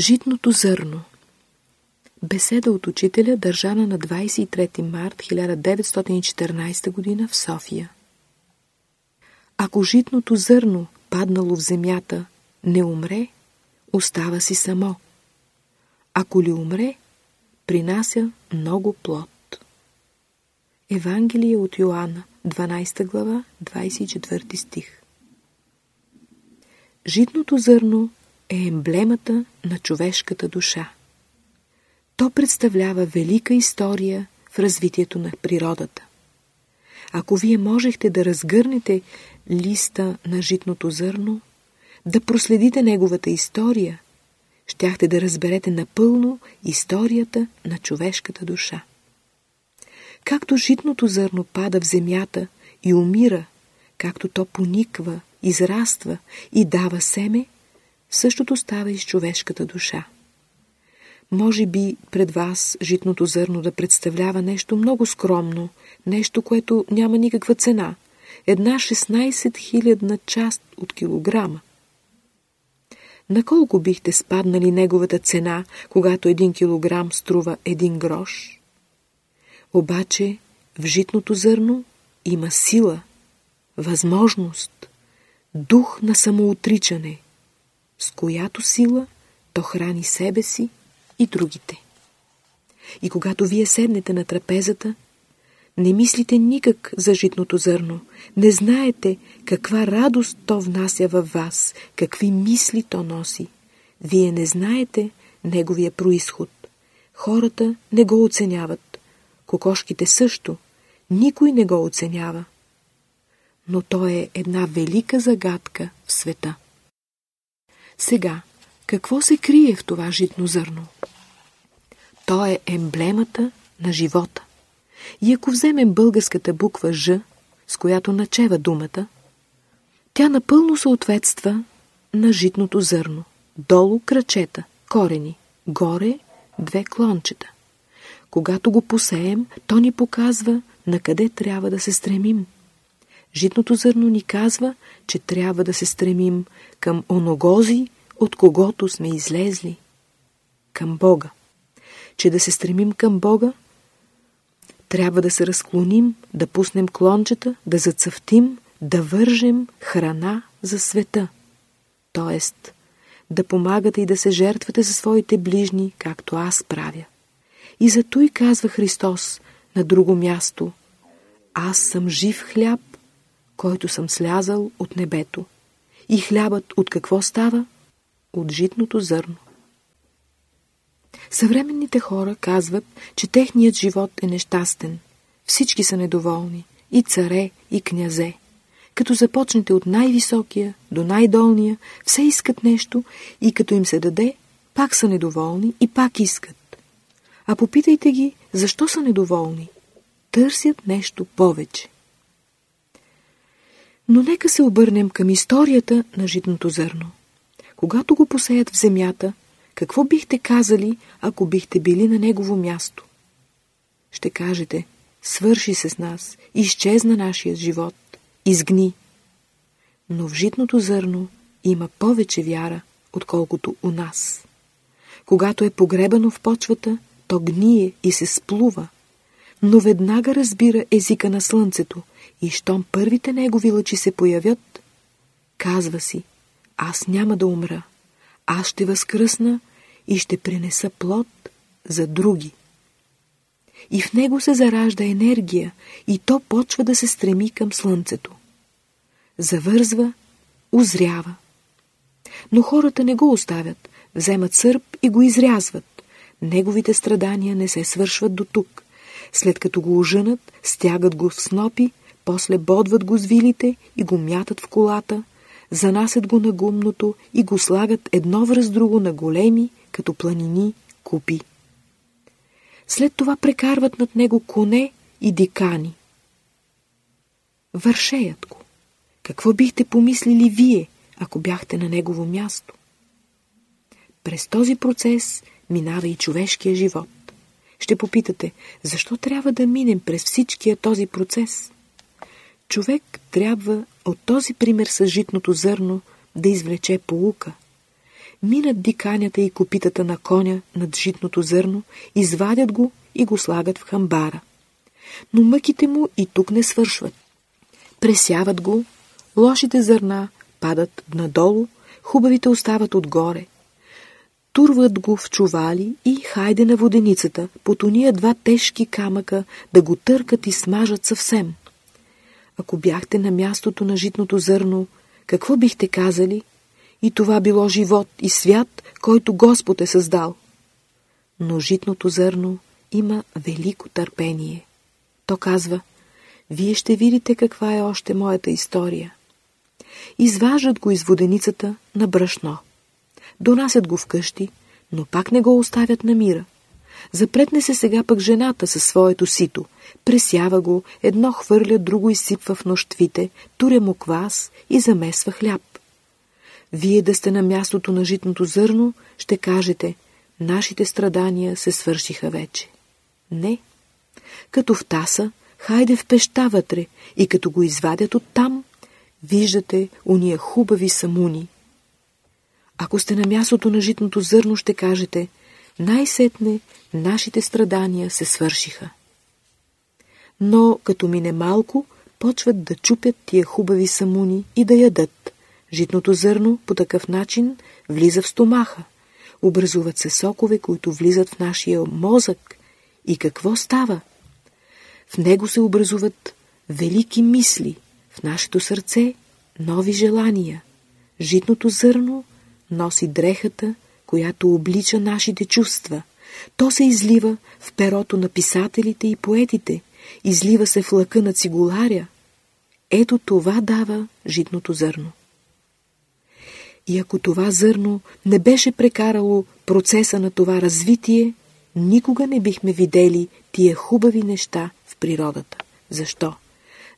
Житното зърно Беседа от учителя, държана на 23 март 1914 г. в София. Ако житното зърно, паднало в земята, не умре, остава си само. Ако ли умре, принася много плод. Евангелие от Йоанна, 12 глава, 24 стих Житното зърно е емблемата на човешката душа. То представлява велика история в развитието на природата. Ако вие можехте да разгърнете листа на житното зърно, да проследите неговата история, щяхте да разберете напълно историята на човешката душа. Както житното зърно пада в земята и умира, както то пониква, израства и дава семе, същото става и с човешката душа. Може би пред вас житното зърно да представлява нещо много скромно, нещо, което няма никаква цена. Една 16 хилядна част от килограма. На колко бихте спаднали неговата цена, когато един килограм струва един грош? Обаче в житното зърно има сила, възможност, дух на самоотричане, с която сила то храни себе си и другите. И когато вие седнете на трапезата, не мислите никак за житното зърно, не знаете каква радост то внася във вас, какви мисли то носи. Вие не знаете неговия происход. Хората не го оценяват. Кокошките също. Никой не го оценява. Но то е една велика загадка в света. Сега, какво се крие в това житно зърно? То е емблемата на живота. И ако вземем българската буква Ж, с която начева думата, тя напълно съответства на житното зърно. Долу крачета, корени, горе две клончета. Когато го посеем, то ни показва на къде трябва да се стремим. Житното зърно ни казва, че трябва да се стремим към оногози, от когото сме излезли, към Бога. Че да се стремим към Бога, трябва да се разклоним, да пуснем клончета, да зацъфтим, да вържем храна за света. Тоест, да помагате и да се жертвате за своите ближни, както аз правя. И зато и казва Христос на друго място, аз съм жив хляб, който съм слязал от небето. И хлябът от какво става? От житното зърно. Съвременните хора казват, че техният живот е нещастен. Всички са недоволни. И царе, и князе. Като започнете от най-високия до най-долния, все искат нещо и като им се даде, пак са недоволни и пак искат. А попитайте ги, защо са недоволни. Търсят нещо повече. Но нека се обърнем към историята на житното зърно. Когато го посеят в земята, какво бихте казали, ако бихте били на негово място? Ще кажете, свърши се с нас, изчезна нашия живот, изгни. Но в житното зърно има повече вяра, отколкото у нас. Когато е погребано в почвата, то гние и се сплува, но веднага разбира езика на слънцето и щом първите негови лъчи се появят, казва си, аз няма да умра, аз ще възкръсна и ще принеса плод за други. И в него се заражда енергия и то почва да се стреми към слънцето. Завързва, озрява. Но хората не го оставят, вземат сърп и го изрязват. Неговите страдания не се свършват до тук. След като го оженат, стягат го в снопи, после бодват го с вилите и го мятат в колата, занасят го на гумното и го слагат едно връз друго на големи, като планини, купи. След това прекарват над него коне и дикани. Вършеят го. Какво бихте помислили вие, ако бяхте на негово място? През този процес минава и човешкия живот. Ще попитате, защо трябва да минем през всичкия този процес? Човек трябва от този пример с житното зърно да извлече полука – минат диканята и копитата на коня над житното зърно, извадят го и го слагат в хамбара. Но мъките му и тук не свършват. Пресяват го, лошите зърна падат надолу, хубавите остават отгоре. Турват го в чували и хайде на воденицата, под уния два тежки камъка да го търкат и смажат съвсем. Ако бяхте на мястото на житното зърно, какво бихте казали? И това било живот и свят, който Господ е създал. Но житното зърно има велико търпение. То казва, вие ще видите каква е още моята история. Изваждат го из воденицата на брашно. Донасят го вкъщи, но пак не го оставят на мира. Запретне се сега пък жената със своето сито. Пресява го, едно хвърля, друго изсипва в нощвите, туря му квас и замесва хляб. Вие да сте на мястото на житното зърно, ще кажете, нашите страдания се свършиха вече. Не. Като в таса, хайде в пеща вътре и като го извадят оттам, виждате уния хубави самуни. Ако сте на мястото на житното зърно, ще кажете, най-сетне нашите страдания се свършиха. Но като мине малко, почват да чупят тия хубави самуни и да ядат. Житното зърно по такъв начин влиза в стомаха. Образуват се сокове, които влизат в нашия мозък. И какво става? В него се образуват велики мисли, в нашето сърце нови желания. Житното зърно носи дрехата, която облича нашите чувства. То се излива в перото на писателите и поетите, излива се в лъка на цигуларя. Ето това дава житното зърно. И ако това зърно не беше прекарало процеса на това развитие, никога не бихме видели тия хубави неща в природата. Защо?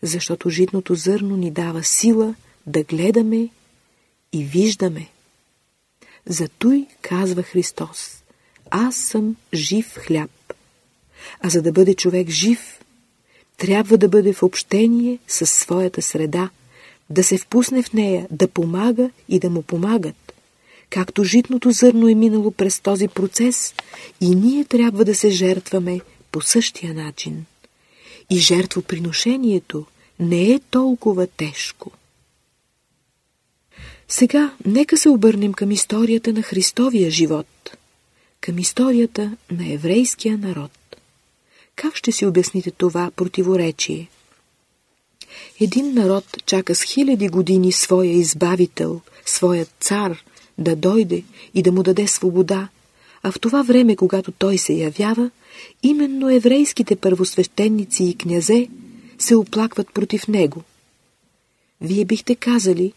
Защото житното зърно ни дава сила да гледаме и виждаме. За той казва Христос, аз съм жив хляб. А за да бъде човек жив, трябва да бъде в общение с своята среда, да се впусне в нея, да помага и да му помагат. Както житното зърно е минало през този процес, и ние трябва да се жертваме по същия начин. И жертвоприношението не е толкова тежко. Сега нека се обърнем към историята на Христовия живот, към историята на еврейския народ. Как ще си обясните това противоречие? Един народ чака с хиляди години своя избавител, своят цар, да дойде и да му даде свобода, а в това време, когато той се явява, именно еврейските първосвещеници и князе се оплакват против него. Вие бихте казали,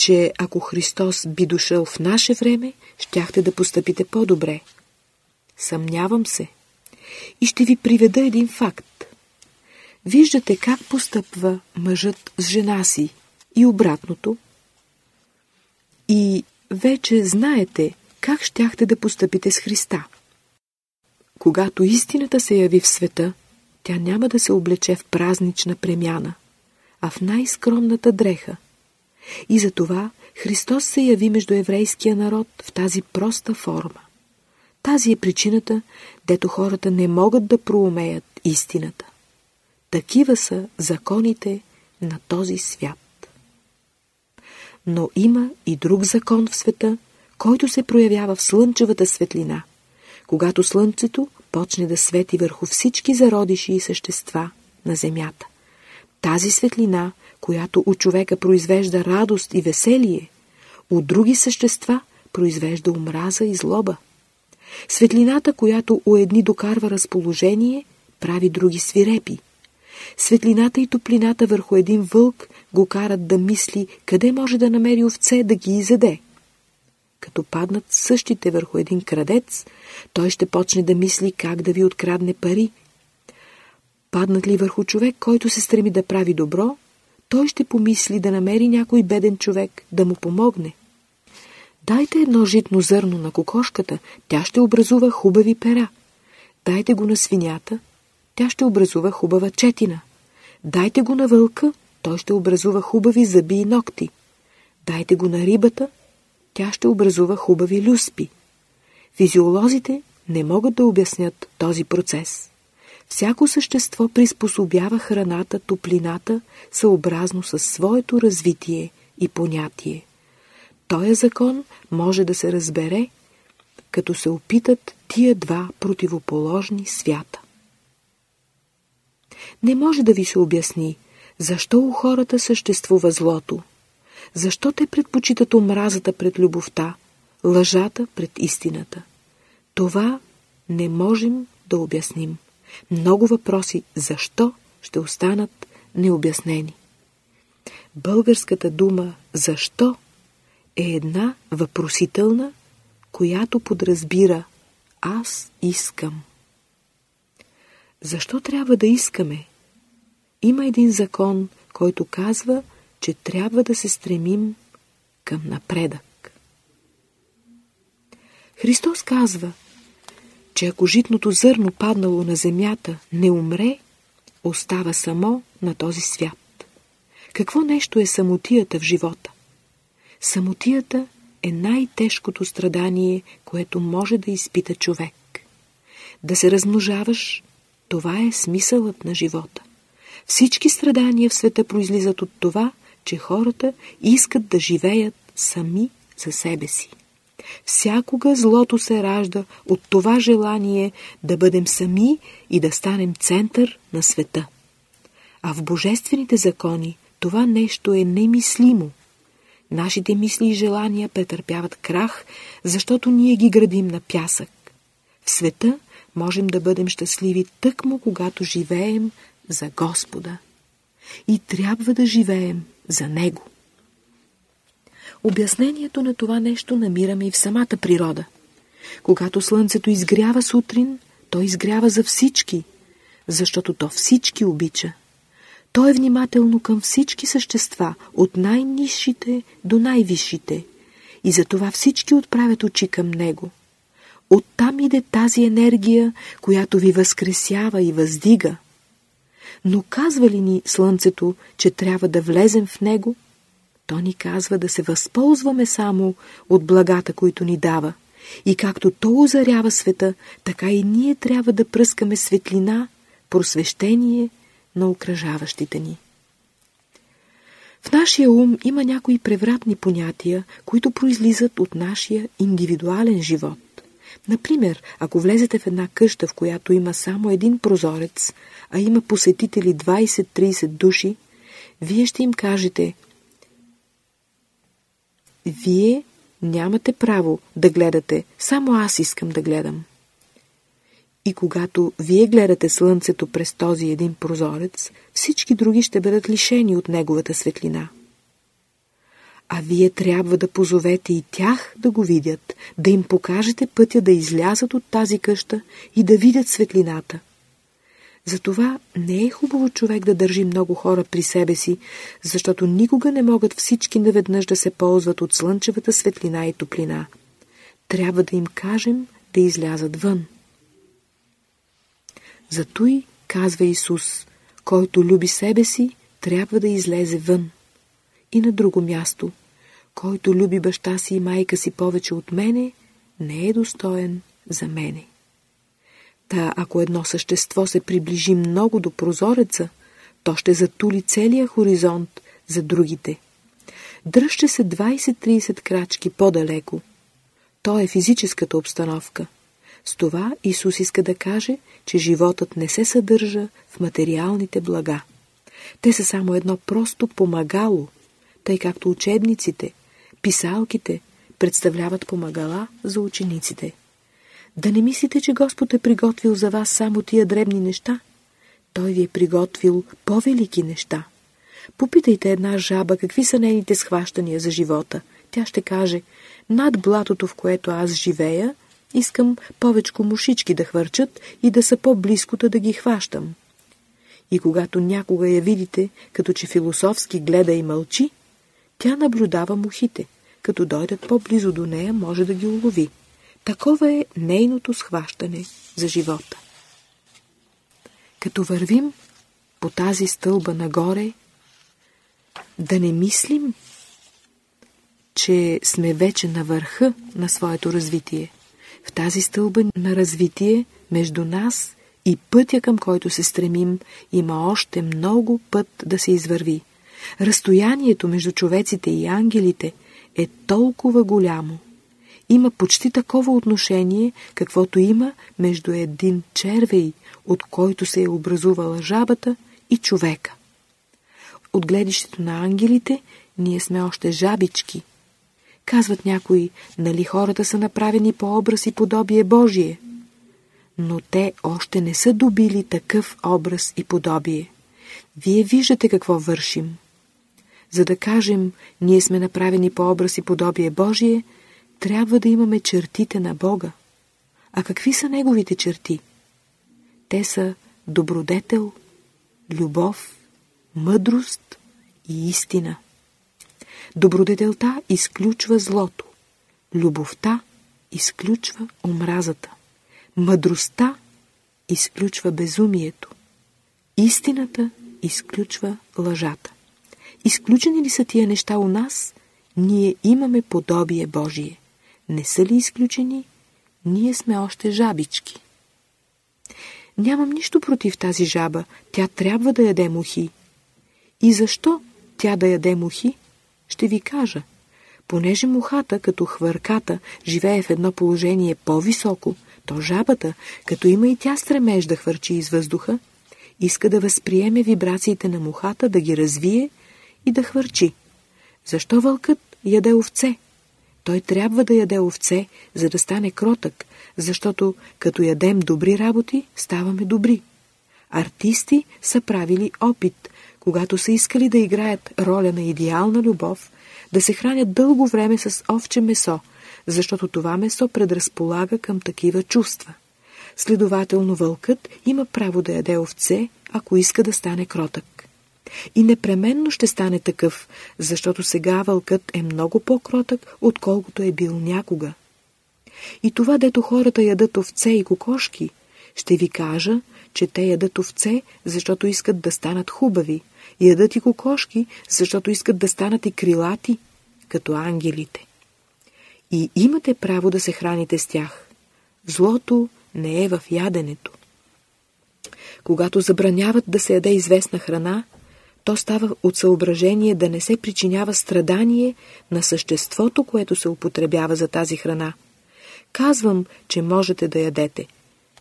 че ако Христос би дошъл в наше време, щяхте да постъпите по-добре. Съмнявам се. И ще ви приведа един факт. Виждате как постъпва мъжът с жена си и обратното. И вече знаете как щяхте да постъпите с Христа. Когато истината се яви в света, тя няма да се облече в празнична премяна, а в най-скромната дреха – и затова Христос се яви между еврейския народ в тази проста форма. Тази е причината, дето хората не могат да проумеят истината. Такива са законите на този свят. Но има и друг закон в света, който се проявява в слънчевата светлина, когато слънцето почне да свети върху всички зародиши и същества на земята. Тази светлина която у човека произвежда радост и веселие, от други същества произвежда омраза и злоба. Светлината, която у едни докарва разположение, прави други свирепи. Светлината и топлината върху един вълк го карат да мисли къде може да намери овце да ги изеде. Като паднат същите върху един крадец, той ще почне да мисли как да ви открадне пари. Паднат ли върху човек, който се стреми да прави добро, той ще помисли да намери някой беден човек да му помогне. Дайте едно житно зърно на кокошката, тя ще образува хубави пера. Дайте го на свинята, тя ще образува хубава четина. Дайте го на вълка, той ще образува хубави зъби и ногти. Дайте го на рибата, тя ще образува хубави люспи. Физиолозите не могат да обяснят този процес. Всяко същество приспособява храната, топлината, съобразно със своето развитие и понятие. Тоя закон може да се разбере, като се опитат тия два противоположни свята. Не може да ви се обясни, защо у хората съществува злото, защо те предпочитат омразата пред любовта, лъжата пред истината. Това не можем да обясним. Много въпроси защо ще останат необяснени. Българската дума «защо» е една въпросителна, която подразбира «аз искам». Защо трябва да искаме? Има един закон, който казва, че трябва да се стремим към напредък. Христос казва, че ако житното зърно паднало на земята не умре, остава само на този свят. Какво нещо е самотията в живота? Самотията е най-тежкото страдание, което може да изпита човек. Да се размножаваш, това е смисълът на живота. Всички страдания в света произлизат от това, че хората искат да живеят сами за себе си. Всякога злото се ражда от това желание да бъдем сами и да станем център на света. А в божествените закони това нещо е немислимо. Нашите мисли и желания претърпяват крах, защото ние ги градим на пясък. В света можем да бъдем щастливи тъкмо, когато живеем за Господа. И трябва да живеем за Него. Обяснението на това нещо намираме и в самата природа. Когато слънцето изгрява сутрин, то изгрява за всички, защото то всички обича. То е внимателно към всички същества, от най-низшите до най-висшите, и затова всички отправят очи към него. Оттам иде тази енергия, която ви възкресява и въздига. Но казва ли ни Слънцето, че трябва да влезем в него – то ни казва да се възползваме само от благата, които ни дава. И както то озарява света, така и ние трябва да пръскаме светлина, просвещение на окръжаващите ни. В нашия ум има някои превратни понятия, които произлизат от нашия индивидуален живот. Например, ако влезете в една къща, в която има само един прозорец, а има посетители 20-30 души, вие ще им кажете – вие нямате право да гледате, само аз искам да гледам. И когато вие гледате слънцето през този един прозорец, всички други ще бъдат лишени от неговата светлина. А вие трябва да позовете и тях да го видят, да им покажете пътя да излязат от тази къща и да видят светлината – затова не е хубаво човек да държи много хора при себе си, защото никога не могат всички наведнъж да се ползват от слънчевата светлина и топлина. Трябва да им кажем да излязат вън. Зато и, казва Исус, който люби себе си, трябва да излезе вън. И на друго място, който люби баща си и майка си повече от мене, не е достоен за мене. Та ако едно същество се приближи много до прозореца, то ще затули целия хоризонт за другите. Дръжте се 20-30 крачки по-далеко. То е физическата обстановка. С това Исус иска да каже, че животът не се съдържа в материалните блага. Те са само едно просто помагало, тъй както учебниците, писалките представляват помагала за учениците. Да не мислите, че Господ е приготвил за вас само тия дребни неща. Той ви е приготвил по-велики неща. Попитайте една жаба какви са нейните схващания за живота. Тя ще каже, над блатото, в което аз живея, искам повечко мушички да хвърчат и да са по-близкото да ги хващам. И когато някога я видите, като че философски гледа и мълчи, тя наблюдава мухите. Като дойдат по-близо до нея, може да ги улови. Такова е нейното схващане за живота. Като вървим по тази стълба нагоре, да не мислим, че сме вече на върха на своето развитие. В тази стълба на развитие между нас и пътя, към който се стремим, има още много път да се извърви. Разстоянието между човеците и ангелите е толкова голямо. Има почти такова отношение, каквото има между един червей, от който се е образувала жабата, и човека. От гледището на ангелите ние сме още жабички. Казват някои, нали хората са направени по образ и подобие Божие? Но те още не са добили такъв образ и подобие. Вие виждате какво вършим. За да кажем, ние сме направени по образ и подобие Божие, трябва да имаме чертите на Бога. А какви са Неговите черти? Те са добродетел, любов, мъдрост и истина. Добродетелта изключва злото, любовта изключва омразата, мъдростта изключва безумието, истината изключва лъжата. Изключени ли са тия неща у нас, ние имаме подобие Божие. Не са ли изключени, ние сме още жабички. Нямам нищо против тази жаба, тя трябва да яде мухи. И защо тя да яде мухи? Ще ви кажа. Понеже мухата, като хвърката, живее в едно положение по-високо, то жабата, като има и тя стремеж да хвърчи из въздуха, иска да възприеме вибрациите на мухата, да ги развие и да хвърчи. Защо вълкът яде овце? Той трябва да яде овце, за да стане кротък, защото като ядем добри работи, ставаме добри. Артисти са правили опит, когато са искали да играят роля на идеална любов, да се хранят дълго време с овче месо, защото това месо предразполага към такива чувства. Следователно вълкът има право да яде овце, ако иска да стане кротък. И непременно ще стане такъв, защото сега вълкът е много по-кротък, отколкото е бил някога. И това, дето хората ядат овце и кокошки, ще ви кажа, че те ядат овце, защото искат да станат хубави, ядат и кокошки, защото искат да станат и крилати, като ангелите. И имате право да се храните с тях. Злото не е в яденето. Когато забраняват да се яде известна храна, то става от съображение да не се причинява страдание на съществото, което се употребява за тази храна. Казвам, че можете да ядете,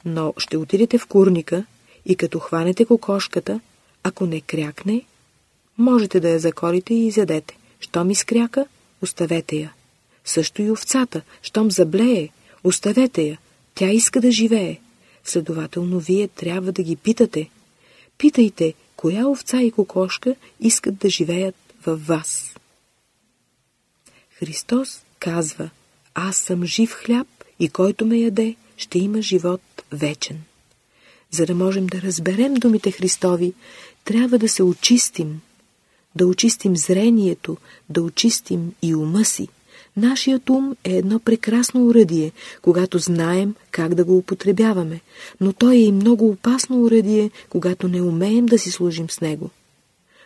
но ще отидете в курника и като хванете кокошката, ако не крякне, можете да я закорите и изядете. Щом изкряка, оставете я. Също и овцата, щом заблее, оставете я. Тя иска да живее. Следователно, вие трябва да ги питате. Питайте, коя овца и кокошка искат да живеят във вас. Христос казва, аз съм жив хляб и който ме яде, ще има живот вечен. За да можем да разберем думите Христови, трябва да се очистим, да очистим зрението, да очистим и ума си. Нашият ум е едно прекрасно уръдие, когато знаем как да го употребяваме, но той е и много опасно уръдие, когато не умеем да си служим с него.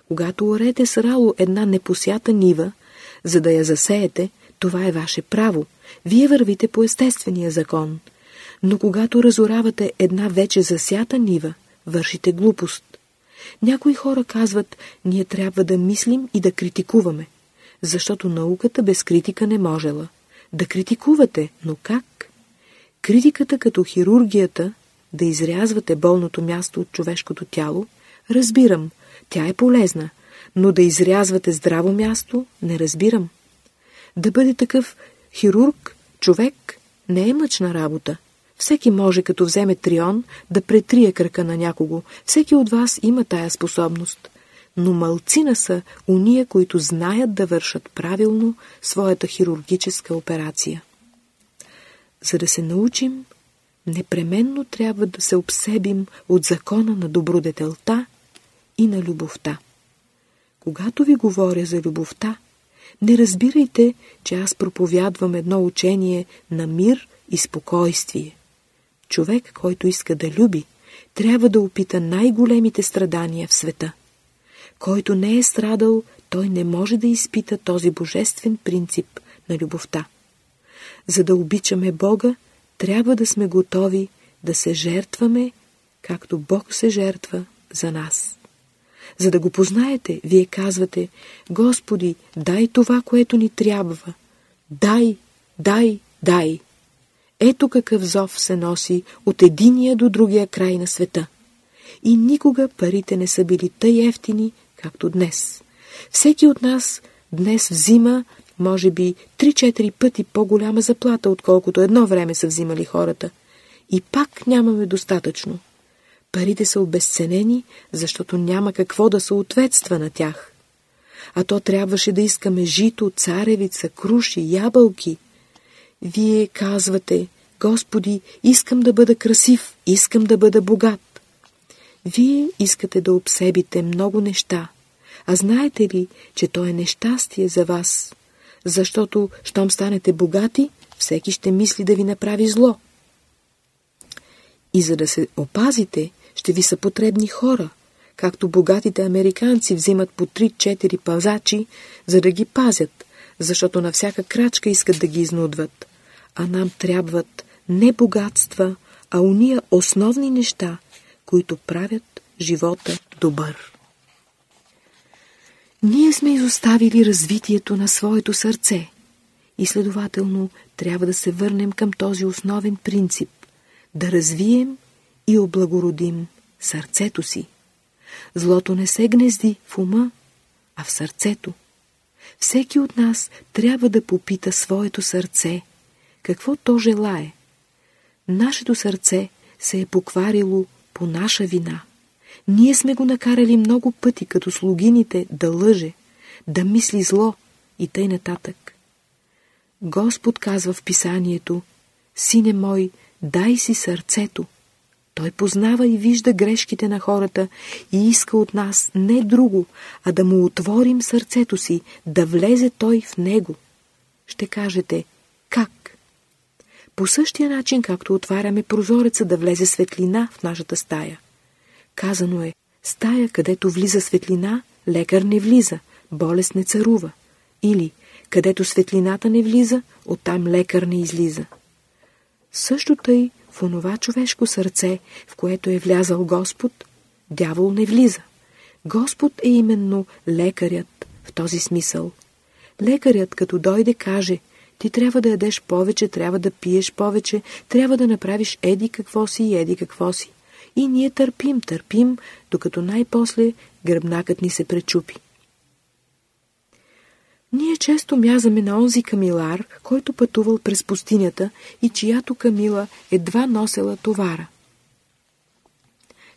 Когато орете с рало една непосята нива, за да я засеете, това е ваше право. Вие вървите по естествения закон. Но когато разоравате една вече засята нива, вършите глупост. Някои хора казват, ние трябва да мислим и да критикуваме, защото науката без критика не можела. Да критикувате, но как? Критиката като хирургията, да изрязвате болното място от човешкото тяло, разбирам, тя е полезна, но да изрязвате здраво място, не разбирам. Да бъде такъв хирург, човек, не е мъчна работа. Всеки може, като вземе трион, да претрие кръка на някого. Всеки от вас има тая способност. Но малцина са уния, които знаят да вършат правилно своята хирургическа операция. За да се научим, непременно трябва да се обсебим от закона на добродетелта и на любовта. Когато ви говоря за любовта, не разбирайте, че аз проповядвам едно учение на мир и спокойствие. Човек, който иска да люби, трябва да опита най-големите страдания в света. Който не е страдал, той не може да изпита този божествен принцип на любовта. За да обичаме Бога, трябва да сме готови да се жертваме, както Бог се жертва за нас. За да го познаете, вие казвате, Господи, дай това, което ни трябва. Дай, дай, дай. Ето какъв зов се носи от единия до другия край на света. И никога парите не са били тъй ефтини, както днес. Всеки от нас днес взима, може би, 3-4 пъти по-голяма заплата, отколкото едно време са взимали хората. И пак нямаме достатъчно. Парите са обезценени, защото няма какво да съответства на тях. А то трябваше да искаме жито, царевица, круши, ябълки. Вие казвате, Господи, искам да бъда красив, искам да бъда богат. Вие искате да обсебите много неща, а знаете ли, че то е нещастие за вас? Защото, щом станете богати, всеки ще мисли да ви направи зло. И за да се опазите, ще ви са потребни хора, както богатите американци взимат по 3-4 пазачи, за да ги пазят, защото на всяка крачка искат да ги изнудват. А нам трябват не богатства, а уния основни неща, които правят живота добър. Ние сме изоставили развитието на своето сърце и следователно трябва да се върнем към този основен принцип – да развием и облагородим сърцето си. Злото не се гнезди в ума, а в сърцето. Всеки от нас трябва да попита своето сърце, какво то желае. Нашето сърце се е покварило по наша вина. Ние сме го накарали много пъти, като слугините, да лъже, да мисли зло и тъй нататък. Господ казва в писанието, Сине мой, дай си сърцето. Той познава и вижда грешките на хората и иска от нас не друго, а да му отворим сърцето си, да влезе той в него. Ще кажете, как? По същия начин, както отваряме прозореца да влезе светлина в нашата стая. Казано е, стая, където влиза светлина, лекар не влиза, болест не царува. Или, където светлината не влиза, оттам лекар не излиза. Също тъй в онова човешко сърце, в което е влязал Господ, дявол не влиза. Господ е именно лекарят в този смисъл. Лекарят, като дойде, каже, ти трябва да ядеш повече, трябва да пиеш повече, трябва да направиш еди какво си и еди какво си. И ние търпим, търпим, докато най-после гръбнакът ни се пречупи. Ние често мязаме на онзи камилар, който пътувал през пустинята и чиято камила едва носела товара.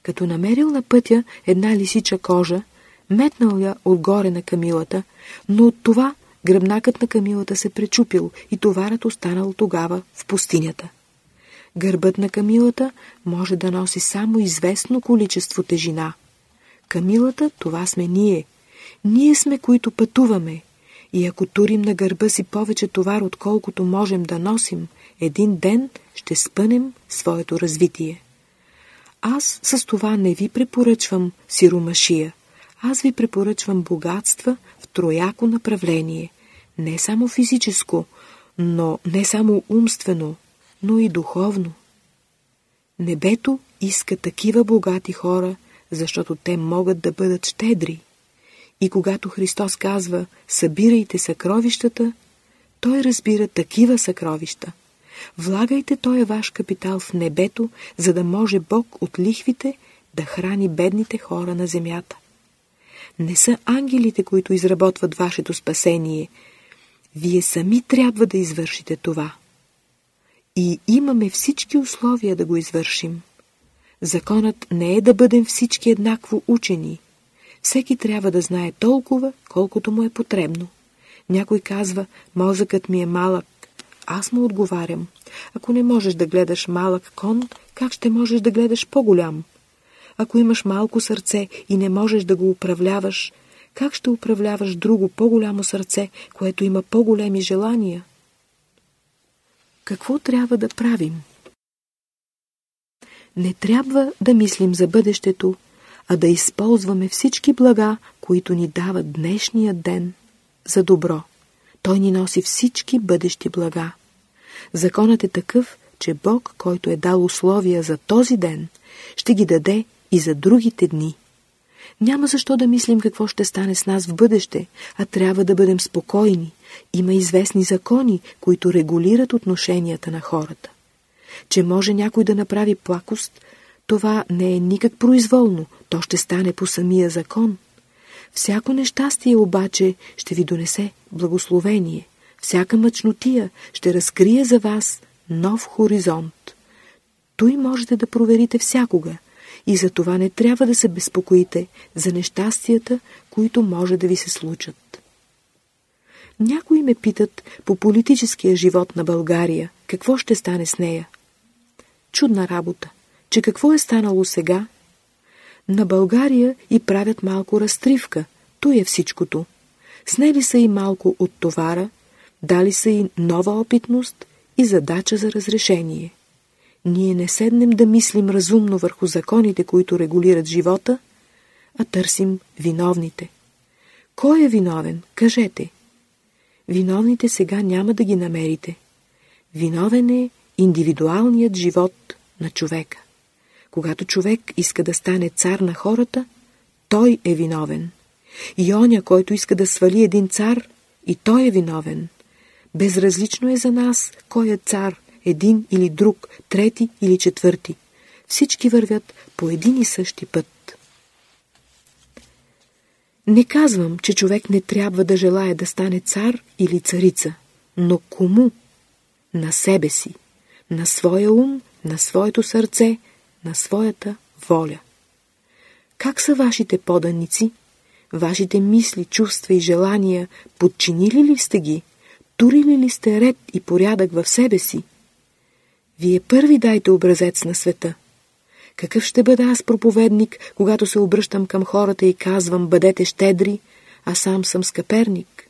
Като намерил на пътя една лисича кожа, метнал я отгоре на камилата, но от това гръбнакът на камилата се пречупил и товарът останал тогава в пустинята. Гърбът на камилата може да носи само известно количество тежина. Камилата това сме ние. Ние сме, които пътуваме, и ако турим на гърба си повече товар, отколкото можем да носим, един ден ще спънем своето развитие. Аз с това не ви препоръчвам сиромашия. Аз ви препоръчвам богатства трояко направление. Не само физическо, но не само умствено, но и духовно. Небето иска такива богати хора, защото те могат да бъдат щедри. И когато Христос казва «Събирайте съкровищата», Той разбира такива съкровища. Влагайте този ваш капитал в небето, за да може Бог от лихвите да храни бедните хора на земята. Не са ангелите, които изработват вашето спасение. Вие сами трябва да извършите това. И имаме всички условия да го извършим. Законът не е да бъдем всички еднакво учени – всеки трябва да знае толкова, колкото му е потребно. Някой казва, мозъкът ми е малък. Аз му отговарям. Ако не можеш да гледаш малък кон, как ще можеш да гледаш по-голям? Ако имаш малко сърце и не можеш да го управляваш, как ще управляваш друго по-голямо сърце, което има по-големи желания? Какво трябва да правим? Не трябва да мислим за бъдещето, а да използваме всички блага, които ни дава днешния ден за добро. Той ни носи всички бъдещи блага. Законът е такъв, че Бог, който е дал условия за този ден, ще ги даде и за другите дни. Няма защо да мислим какво ще стане с нас в бъдеще, а трябва да бъдем спокойни. Има известни закони, които регулират отношенията на хората. Че може някой да направи плакост, това не е никак произволно, то ще стане по самия закон. Всяко нещастие обаче ще ви донесе благословение. Всяка мъчнотия ще разкрие за вас нов хоризонт. Той можете да проверите всякога и за това не трябва да се безпокоите за нещастията, които може да ви се случат. Някои ме питат по политическия живот на България, какво ще стане с нея. Чудна работа, че какво е станало сега? На България и правят малко разтривка, то е всичкото. Снели са и малко от товара, дали са и нова опитност и задача за разрешение. Ние не седнем да мислим разумно върху законите, които регулират живота, а търсим виновните. Кой е виновен? Кажете. Виновните сега няма да ги намерите. Виновен е индивидуалният живот на човека. Когато човек иска да стане цар на хората, той е виновен. И оня, който иска да свали един цар, и той е виновен. Безразлично е за нас кой е цар, един или друг, трети или четвърти. Всички вървят по един и същи път. Не казвам, че човек не трябва да желая да стане цар или царица, но кому? На себе си, на своя ум, на своето сърце, на своята воля. Как са вашите поданици? Вашите мисли, чувства и желания, подчинили ли сте ги? Турили ли сте ред и порядък в себе си? Вие първи дайте образец на света. Какъв ще бъда аз проповедник, когато се обръщам към хората и казвам «бъдете щедри», а сам съм скъперник?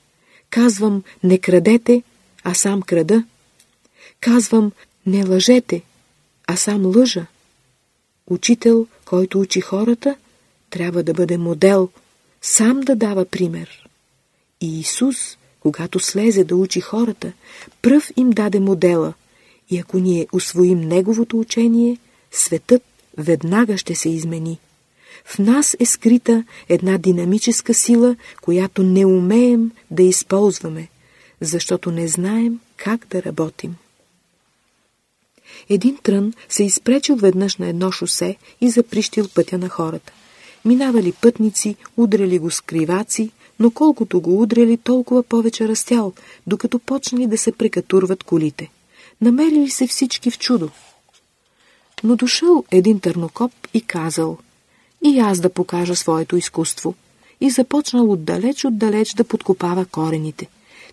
Казвам «не крадете», а сам крада. Казвам «не лъжете», а сам лъжа. Учител, който учи хората, трябва да бъде модел, сам да дава пример. И Исус, когато слезе да учи хората, пръв им даде модела – и ако ние освоим Неговото учение, светът веднага ще се измени. В нас е скрита една динамическа сила, която не умеем да използваме, защото не знаем как да работим. Един трън се изпречил веднъж на едно шосе и заприщил пътя на хората. Минавали пътници, удряли го с криваци, но колкото го удряли, толкова повече растял, докато почнали да се прекатурват колите намерили се всички в чудо. Но дошъл един търнокоп и казал и аз да покажа своето изкуство. И започнал отдалеч-отдалеч да подкопава корените.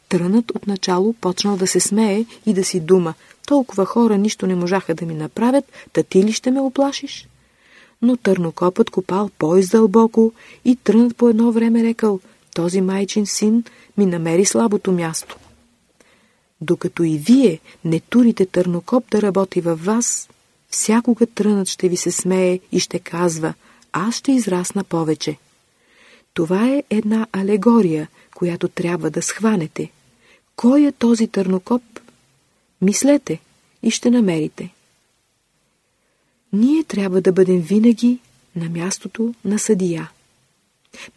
Трънът отначало почнал да се смее и да си дума. Толкова хора нищо не можаха да ми направят, та ти ли ще ме оплашиш? Но търнокопът копал по-издълбоко и трънът по едно време рекал, този майчин син ми намери слабото място. Докато и вие не турите търнокоп да работи във вас, всякога трънът ще ви се смее и ще казва «Аз ще израсна повече». Това е една алегория, която трябва да схванете. Кой е този търнокоп? Мислете и ще намерите. Ние трябва да бъдем винаги на мястото на съдия.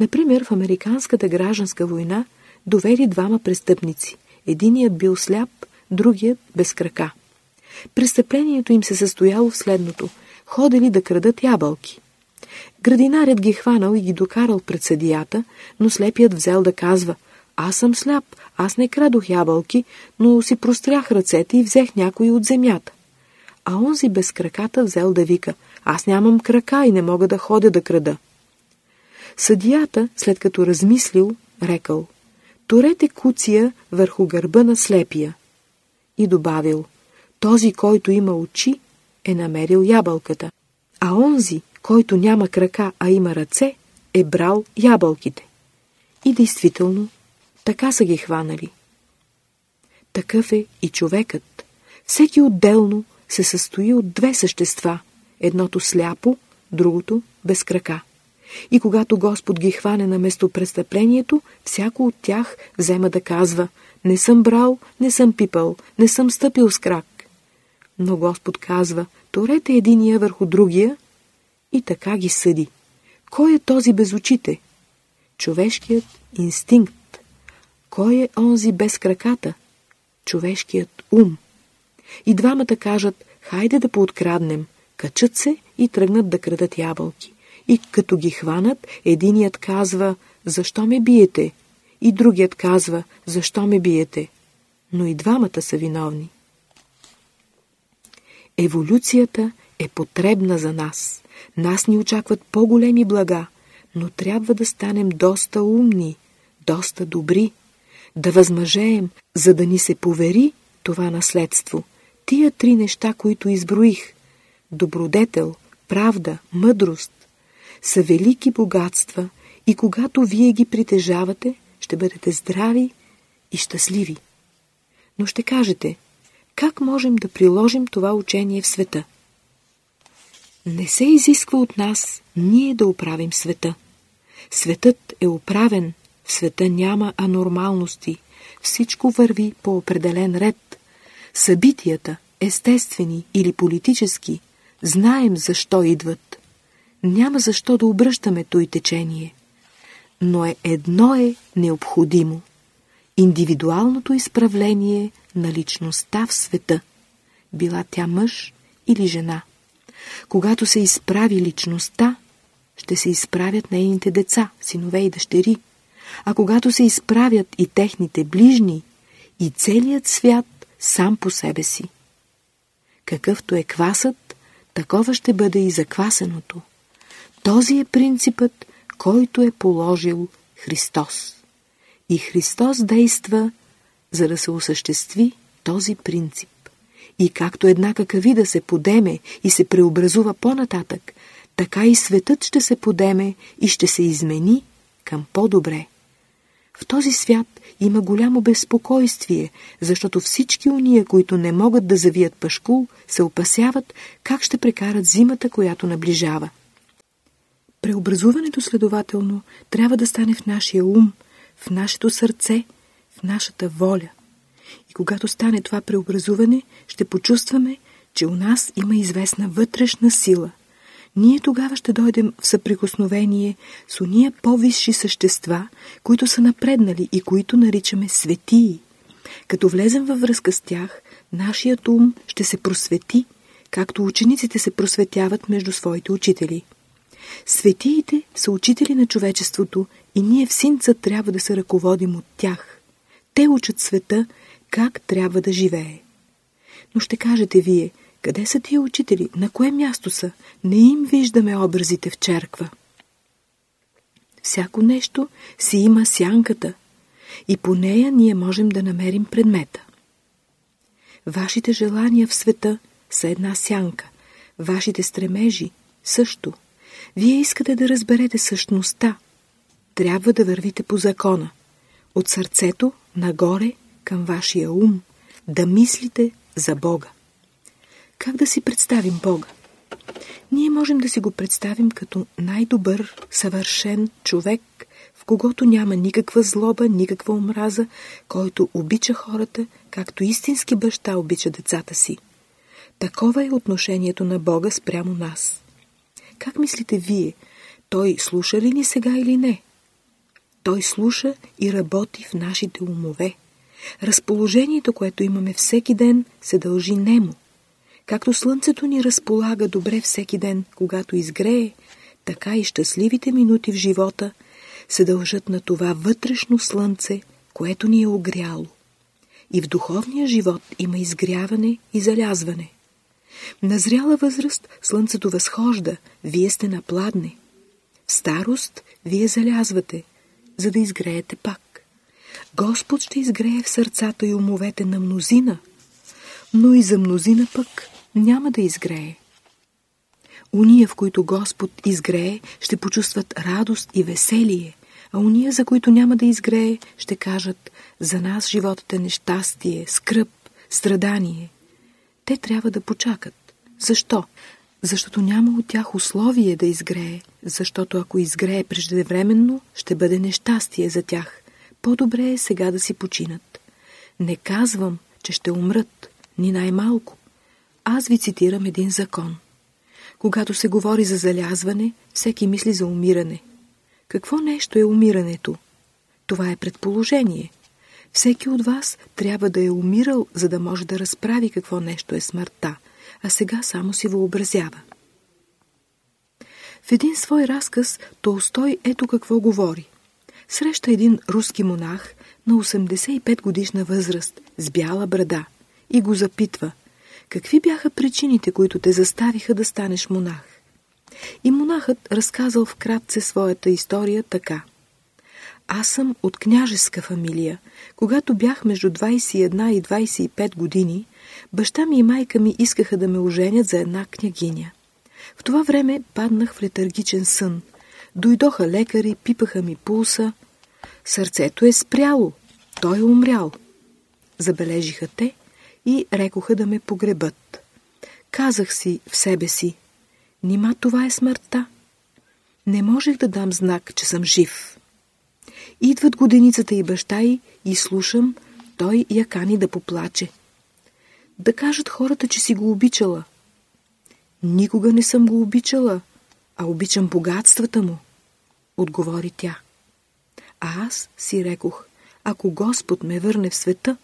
Например, в Американската гражданска война довери двама престъпници – Единият бил сляп, другият без крака. Престъплението им се състояло в следното. Ходили да крадат ябълки. Градинарят ги хванал и ги докарал пред съдията, но слепият взел да казва «Аз съм сляп, аз не крадох ябълки, но си прострях ръцете и взех някои от земята». А онзи без краката взел да вика «Аз нямам крака и не мога да ходя да крада». Съдията, след като размислил, рекал Турете куция върху гърба на слепия. И добавил, този, който има очи, е намерил ябълката, а онзи, който няма крака, а има ръце, е брал ябълките. И действително, така са ги хванали. Такъв е и човекът. Всеки отделно се състои от две същества, едното сляпо, другото без крака. И когато Господ ги хване на местопрестъплението, всяко от тях взема да казва «Не съм брал, не съм пипал, не съм стъпил с крак». Но Господ казва «Торете единия върху другия» и така ги съди. Кой е този без очите? Човешкият инстинкт. Кой е онзи без краката? Човешкият ум. И двамата кажат, хайде да пооткраднем. Качат се и тръгнат да крадат ябълки. И като ги хванат, единият казва, защо ме биете? И другият казва, защо ме биете? Но и двамата са виновни. Еволюцията е потребна за нас. Нас ни очакват по-големи блага, но трябва да станем доста умни, доста добри, да възмъжеем, за да ни се повери това наследство. Тия три неща, които изброих – добродетел, правда, мъдрост – са велики богатства и когато вие ги притежавате, ще бъдете здрави и щастливи. Но ще кажете, как можем да приложим това учение в света? Не се изисква от нас ние да оправим света. Светът е оправен, в света няма анормалности, всичко върви по определен ред. Събитията, естествени или политически, знаем защо идват. Няма защо да обръщаме той течение. Но е едно е необходимо – индивидуалното изправление на личността в света, била тя мъж или жена. Когато се изправи личността, ще се изправят нейните деца, синове и дъщери. А когато се изправят и техните ближни, и целият свят сам по себе си. Какъвто е квасът, такова ще бъде и заквасеното. Този е принципът, който е положил Христос. И Христос действа, за да се осъществи този принцип. И както една какавида се подеме и се преобразува по-нататък, така и светът ще се подеме и ще се измени към по-добре. В този свят има голямо безпокойствие, защото всички уния, които не могат да завият пашкул, се опасяват как ще прекарат зимата, която наближава. Преобразуването, следователно, трябва да стане в нашия ум, в нашето сърце, в нашата воля. И когато стане това преобразуване, ще почувстваме, че у нас има известна вътрешна сила – ние тогава ще дойдем в съприкосновение с уния по-висши същества, които са напреднали и които наричаме светии. Като влезем във връзка с тях, нашият ум ще се просвети, както учениците се просветяват между своите учители. Светиите са учители на човечеството и ние в синца трябва да се ръководим от тях. Те учат света как трябва да живее. Но ще кажете вие – къде са тия учители? На кое място са? Не им виждаме образите в черква. Всяко нещо си има сянката и по нея ние можем да намерим предмета. Вашите желания в света са една сянка, вашите стремежи също. Вие искате да разберете същността. Трябва да вървите по закона. От сърцето нагоре към вашия ум, да мислите за Бога. Как да си представим Бога? Ние можем да си го представим като най-добър, съвършен човек, в когото няма никаква злоба, никаква омраза, който обича хората, както истински баща обича децата си. Такова е отношението на Бога спрямо нас. Как мислите вие, той слуша ли ни сега или не? Той слуша и работи в нашите умове. Разположението, което имаме всеки ден, се дължи нему – Както слънцето ни разполага добре всеки ден, когато изгрее, така и щастливите минути в живота се дължат на това вътрешно слънце, което ни е огряло. И в духовния живот има изгряване и залязване. На зряла възраст слънцето възхожда, вие сте на пладне. В старост вие залязвате, за да изгреете пак. Господ ще изгрее в сърцата и умовете на мнозина, но и за мнозина пък няма да изгрее. Уния, в които Господ изгрее, ще почувстват радост и веселие, а уния, за които няма да изгрее, ще кажат «За нас животът е нещастие, скръп, страдание». Те трябва да почакат. Защо? защото няма от тях условие да изгрее, защото ако изгрее преждевременно, ще бъде нещастие за тях. По-добре е сега да си починат. Не казвам, че ще умрат, ни най-малко. Аз ви цитирам един закон. Когато се говори за залязване, всеки мисли за умиране. Какво нещо е умирането? Това е предположение. Всеки от вас трябва да е умирал, за да може да разправи какво нещо е смъртта, а сега само си въобразява. В един свой разказ Толстой ето какво говори. Среща един руски монах на 85 годишна възраст с бяла брада и го запитва какви бяха причините, които те заставиха да станеш монах. И монахът разказал вкратце своята история така. Аз съм от княжеска фамилия. Когато бях между 21 и 25 години, баща ми и майка ми искаха да ме оженят за една княгиня. В това време паднах в летаргичен сън. Дойдоха лекари, пипаха ми пулса. Сърцето е спряло. Той е умрял. Забележиха те и рекоха да ме погребат. Казах си в себе си, нима това е смъртта. Не можех да дам знак, че съм жив. Идват годеницата и баща й и слушам, той я кани да поплаче. Да кажат хората, че си го обичала. Никога не съм го обичала, а обичам богатствата му, отговори тя. А аз си рекох, ако Господ ме върне в света,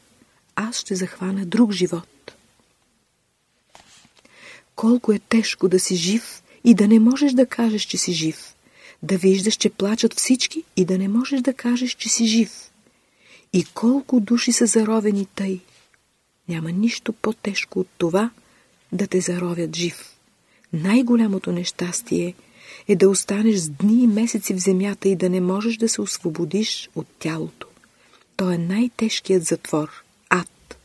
аз ще захвана друг живот. Колко е тежко да си жив и да не можеш да кажеш, че си жив. Да виждаш, че плачат всички и да не можеш да кажеш, че си жив. И колко души са заровени тъй. Няма нищо по-тежко от това да те заровят жив. Най-голямото нещастие е да останеш с дни и месеци в земята и да не можеш да се освободиш от тялото. То е най-тежкият затвор – ад.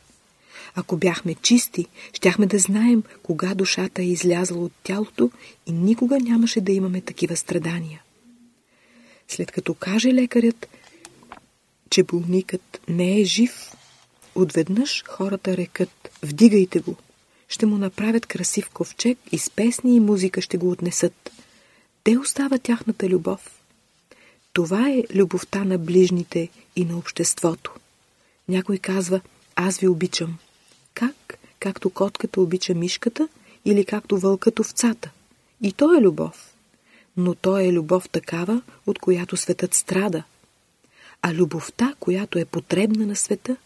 Ако бяхме чисти, щяхме да знаем кога душата е излязла от тялото и никога нямаше да имаме такива страдания. След като каже лекарят, че болникът не е жив, отведнъж хората рекат «Вдигайте го!» Ще му направят красив ковчег и с песни и музика ще го отнесат. Те остава тяхната любов. Това е любовта на ближните и на обществото. Някой казва, аз ви обичам. Как? Както котката обича мишката или както вълкът овцата. И то е любов. Но то е любов такава, от която светът страда. А любовта, която е потребна на света,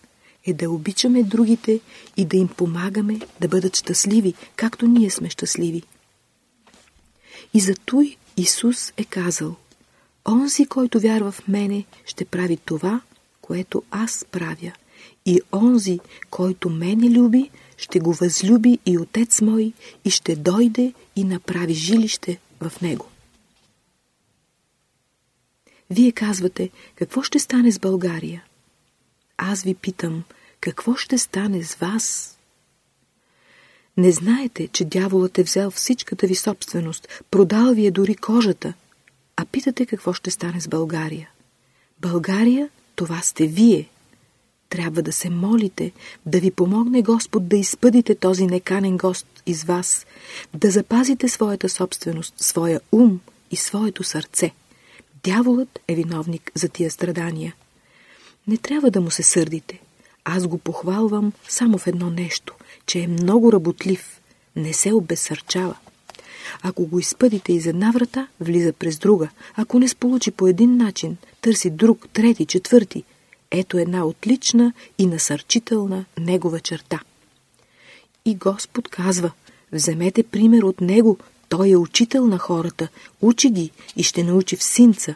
е да обичаме другите и да им помагаме да бъдат щастливи, както ние сме щастливи. И за той Исус е казал – Онзи, който вярва в мене, ще прави това, което аз правя. И онзи, който мене люби, ще го възлюби и Отец мой и ще дойде и направи жилище в него. Вие казвате, какво ще стане с България? Аз ви питам, какво ще стане с вас? Не знаете, че дяволът е взел всичката ви собственост, продал ви е дори кожата – а питате какво ще стане с България. България, това сте вие. Трябва да се молите, да ви помогне Господ да изпъдите този неканен гост из вас, да запазите своята собственост, своя ум и своето сърце. Дяволът е виновник за тия страдания. Не трябва да му се сърдите. Аз го похвалвам само в едно нещо, че е много работлив, не се обесърчава. Ако го изпъдите из една врата, влиза през друга. Ако не сполучи по един начин, търси друг, трети, четвърти. Ето една отлична и насърчителна негова черта. И Господ казва, вземете пример от Него, Той е учител на хората, учи ги и ще научи в синца.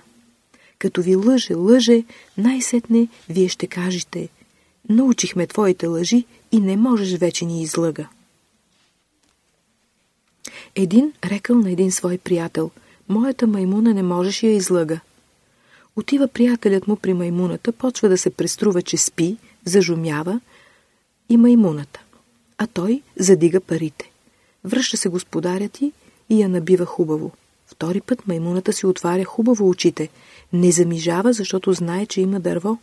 Като ви лъже, лъже, най-сетне вие ще кажете, научихме твоите лъжи и не можеш вече ни излъга. Един рекал на един свой приятел, моята маймуна не можеше я излъга. Отива приятелят му при маймуната, почва да се преструва, че спи, зажумява и маймуната. А той задига парите. Връща се господарят и, и я набива хубаво. Втори път маймуната си отваря хубаво очите. Не замижава, защото знае, че има дърво.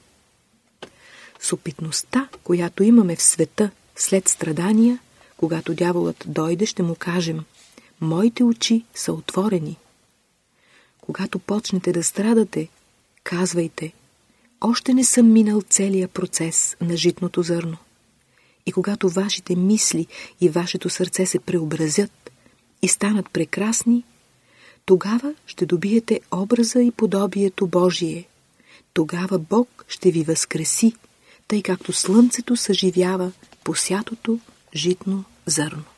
С опитността, която имаме в света след страдания, когато дяволът дойде, ще му кажем моите очи са отворени. Когато почнете да страдате, казвайте, още не съм минал целия процес на житното зърно. И когато вашите мисли и вашето сърце се преобразят и станат прекрасни, тогава ще добиете образа и подобието Божие. Тогава Бог ще ви възкреси, тъй както слънцето съживява посятото житно зърно.